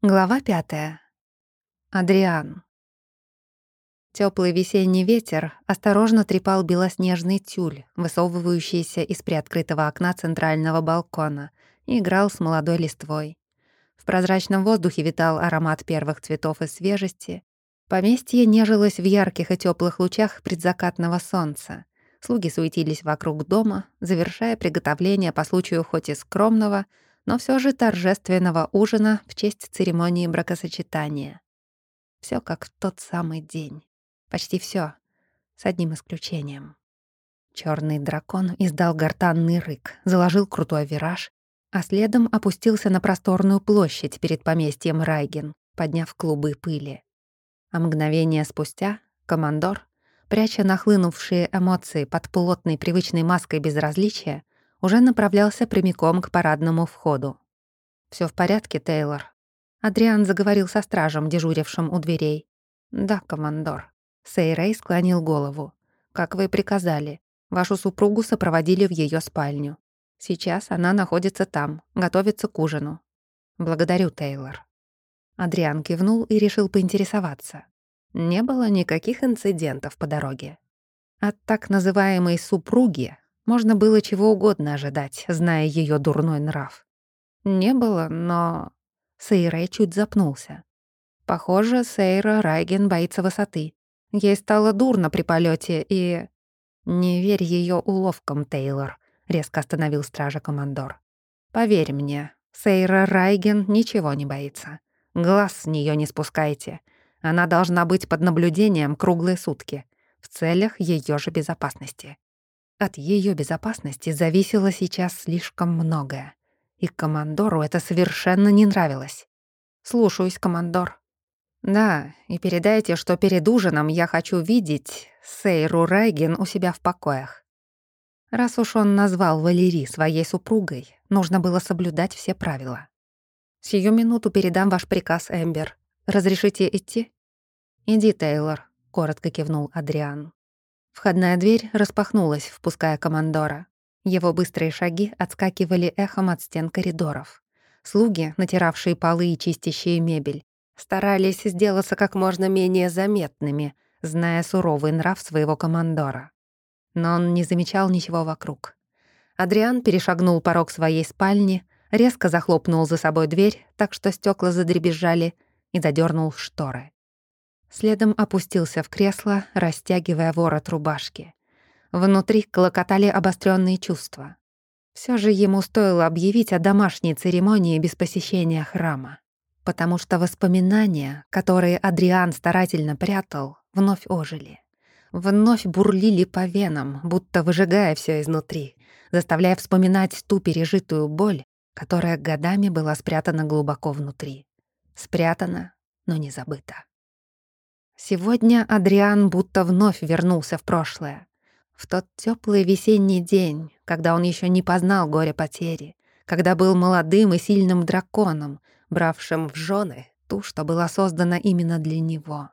Глава пятая. Адриан. Теплый весенний ветер осторожно трепал белоснежный тюль, высовывающийся из приоткрытого окна центрального балкона, и играл с молодой листвой. В прозрачном воздухе витал аромат первых цветов и свежести. Поместье нежилось в ярких и теплых лучах предзакатного солнца. Слуги суетились вокруг дома, завершая приготовление по случаю хоть и скромного, но все же торжественного ужина в честь церемонии бракосочетания. Все как в тот самый день. Почти все, с одним исключением. Черный дракон издал гортанный рык, заложил крутой вираж, а следом опустился на просторную площадь перед поместьем Райген, подняв клубы пыли. А мгновение спустя командор, пряча нахлынувшие эмоции под плотной привычной маской безразличия, уже направлялся прямиком к парадному входу. Все в порядке, Тейлор?» Адриан заговорил со стражем, дежурившим у дверей. «Да, командор». Сейрей склонил голову. «Как вы приказали. Вашу супругу сопроводили в ее спальню. Сейчас она находится там, готовится к ужину. Благодарю, Тейлор». Адриан кивнул и решил поинтересоваться. Не было никаких инцидентов по дороге. От так называемой «супруги» Можно было чего угодно ожидать, зная ее дурной нрав. Не было, но... Сейрей чуть запнулся. Похоже, Сейра Райген боится высоты. Ей стало дурно при полете и... «Не верь ее уловкам, Тейлор», — резко остановил стража командор. «Поверь мне, Сейра Райген ничего не боится. Глаз с нее не спускайте. Она должна быть под наблюдением круглые сутки, в целях ее же безопасности. От ее безопасности зависело сейчас слишком многое. И командору это совершенно не нравилось. «Слушаюсь, командор». «Да, и передайте, что перед ужином я хочу видеть Сейру Райген у себя в покоях. Раз уж он назвал Валерий своей супругой, нужно было соблюдать все правила. Сию минуту передам ваш приказ, Эмбер. Разрешите идти?» «Иди, Тейлор», — коротко кивнул Адриан. Входная дверь распахнулась, впуская командора. Его быстрые шаги отскакивали эхом от стен коридоров. Слуги, натиравшие полы и чистящие мебель, старались сделаться как можно менее заметными, зная суровый нрав своего командора. Но он не замечал ничего вокруг. Адриан перешагнул порог своей спальни, резко захлопнул за собой дверь, так что стекла задребезжали, и задернул шторы. Следом опустился в кресло, растягивая ворот рубашки. Внутри клокотали обостренные чувства. Все же ему стоило объявить о домашней церемонии без посещения храма, потому что воспоминания, которые Адриан старательно прятал, вновь ожили. Вновь бурлили по венам, будто выжигая все изнутри, заставляя вспоминать ту пережитую боль, которая годами была спрятана глубоко внутри. Спрятана, но не забыта. Сегодня Адриан будто вновь вернулся в прошлое. В тот теплый весенний день, когда он еще не познал горе потери, когда был молодым и сильным драконом, бравшим в жены ту, что была создана именно для него.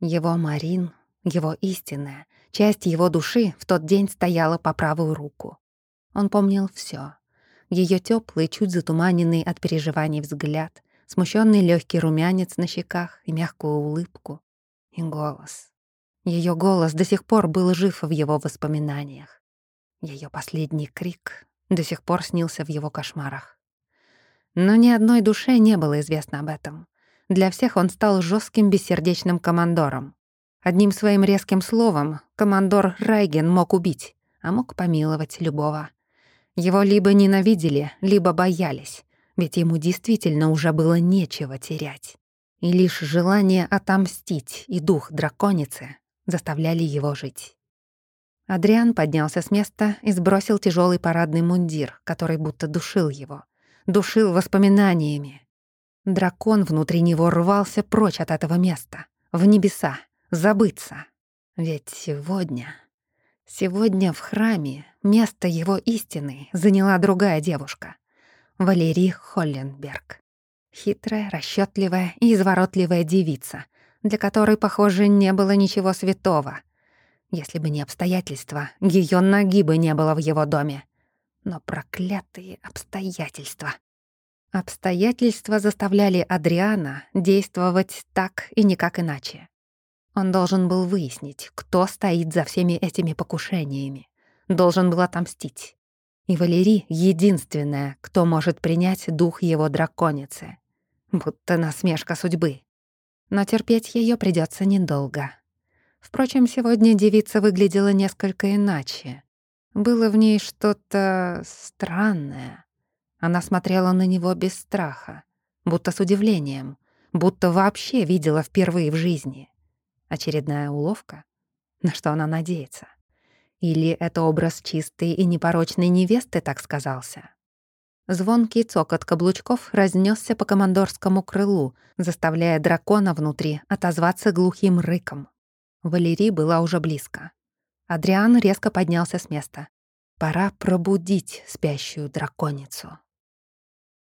Его Марин, его истинная, часть его души в тот день стояла по правую руку. Он помнил все: ее теплый, чуть затуманенный от переживаний взгляд, смущенный легкий румянец на щеках и мягкую улыбку, и голос. Ее голос до сих пор был жив в его воспоминаниях. Ее последний крик до сих пор снился в его кошмарах. Но ни одной душе не было известно об этом. Для всех он стал жестким бессердечным командором. Одним своим резким словом командор Райген мог убить, а мог помиловать любого. Его либо ненавидели, либо боялись, ведь ему действительно уже было нечего терять и лишь желание отомстить и дух драконицы заставляли его жить. Адриан поднялся с места и сбросил тяжелый парадный мундир, который будто душил его. Душил воспоминаниями. Дракон внутри него рвался прочь от этого места, в небеса, забыться. Ведь сегодня... Сегодня в храме место его истины заняла другая девушка — Валерий Холленберг. Хитрая, расчетливая и изворотливая девица, для которой, похоже, не было ничего святого. Если бы не обстоятельства, ее ноги бы не было в его доме. Но проклятые обстоятельства. Обстоятельства заставляли Адриана действовать так и никак иначе. Он должен был выяснить, кто стоит за всеми этими покушениями. Должен был отомстить. И Валерий — единственная, кто может принять дух его драконицы. Будто насмешка судьбы. Но терпеть ее придется недолго. Впрочем, сегодня девица выглядела несколько иначе. Было в ней что-то странное. Она смотрела на него без страха, будто с удивлением, будто вообще видела впервые в жизни. Очередная уловка? На что она надеется? Или это образ чистой и непорочной невесты так сказался? Звонкий цокот каблучков разнесся по командорскому крылу, заставляя дракона внутри отозваться глухим рыком. Валерий была уже близко. Адриан резко поднялся с места. Пора пробудить спящую драконицу.